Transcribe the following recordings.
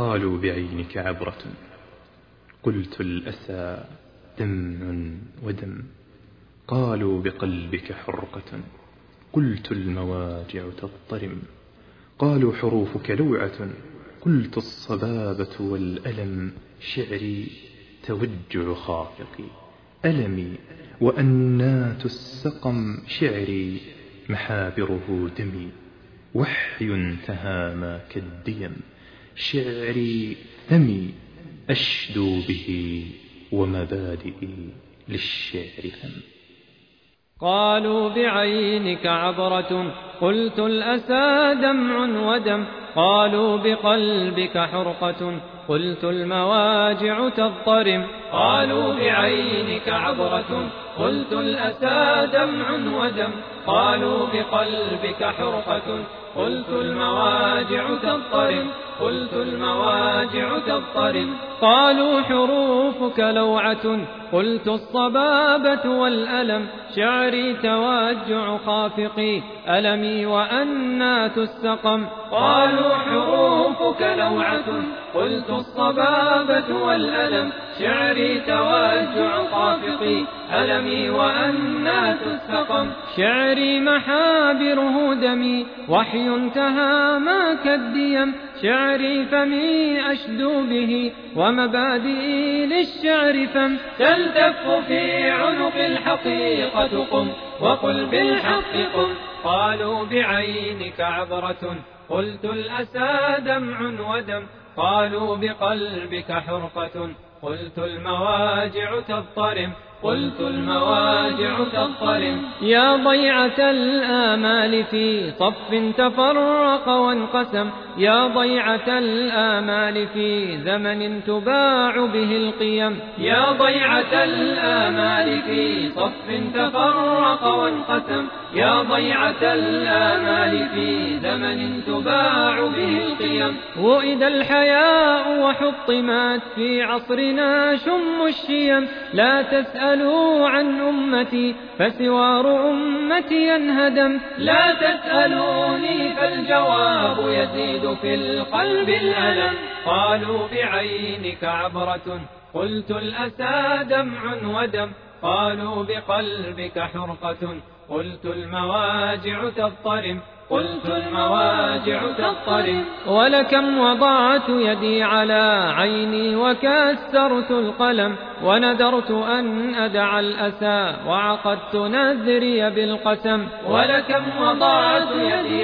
قالوا بعينك عبرة. قلت الأسى دمع ودم. قالوا بقلبك حرقة. قلت المواجع تضطرم. قالوا حروفك لوعة. قلت الصبابة والألم. شعري توجع خافقي. ألمي وأنات السقم. شعري محابره دمي. وحي تهامى كالديم. شعري ثمي أشدو به ومبادئي للشعر فم. قالوا بعينك عبرة قلت الأسى دمع ودم قالوا بقلبك حرقة. قلت المواجع تضطرم. قالوا بعينك عبرة. قلت الأسى دمع ودم. قالوا بقلبك حرقة. قلت المواجع تضطرم. قلت المواجع تضطرم. قالوا حروفك لوعة. قلت الصبابة والألم. شعري توجع خافقي. ألمي وأنات السقم قالوا حروفك لوعة. قلت الصبابة والألم شعري توجع خافقي ألمي وأنات السقم شعري محابره دمي وحي تهامى كالديم شعري فمي أشدو به ومبادئي للشعر فم. تلتف في عنق الحقيقة قم وقل بالحق قم. قالوا بعينك عبرة قلت الأسى دمع ودم. قالوا بقلبك حرقة قلت المواجع تضطرم. قلت المواجع تضطرم. يا ضيعة الآمال في صف تفرق وانقسم. يا ضيعة الآمال في زمن تباع به القيم. يا ضيعة الآمال في صف تفرق وانقسم. يا ضيعة الآمال في زمن تباع به القيم. وإذا الحياء وحطمت في عصرنا شم الشيم. لا تسألوا عن أمتي فسوار أمتي انهدم لا تسألوني فالجواب يزيد في القلب الألم. قالوا بعينك عبرة قلت الأسى دمع ودم. قالوا بقلبك حرقة قلت المواجع تضطرم. قلت المواجع تضطرم ولكم وضعت يدي على عيني وكسرت القلم ونذرت أن أدع الأسى وعقدت نذري بالقسم. ولكم وضعت يدي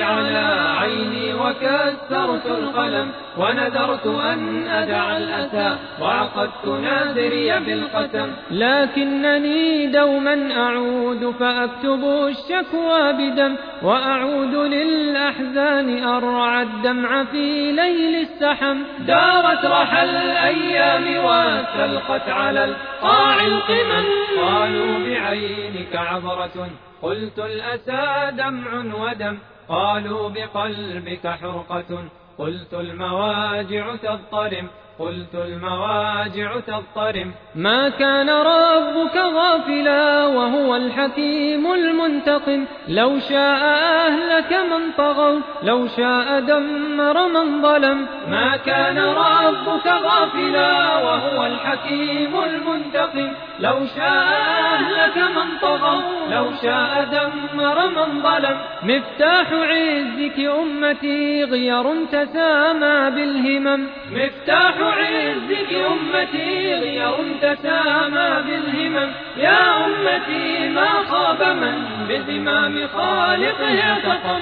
وكسرت القلم ونذرت أن أدع الأسى وعقدت نذري بالقسم. لكنني دوما أعود فأكتب الشكوى بدم وأعود للأحزان أرعى الدمع في ليل السحم. دارت رحى الأيام وسلقت على القاع القمم. قالوا بعينك عبرة. قلت الأسى دمع ودم قالوا بقلبك حرقة. قلت المواجع تضطرم. قلت المواجع تضطرم. ما كان ربك غافلا وهو الحكيم المنتقم. لو شاء أهلك من طغوا لو شاء دمر من ظلم. ما كان ربك غافلا وهو الحكيم المنتقم. لو شاء أهلك من طغوا لو شاء دمر من ظلم. مفتاح عزك أمتي غير تسامى بالهمم. مفتاح عزك أمتي غير تسامى بالهمم. يا أمتي ما خاب من بزمام خالقه اعتصم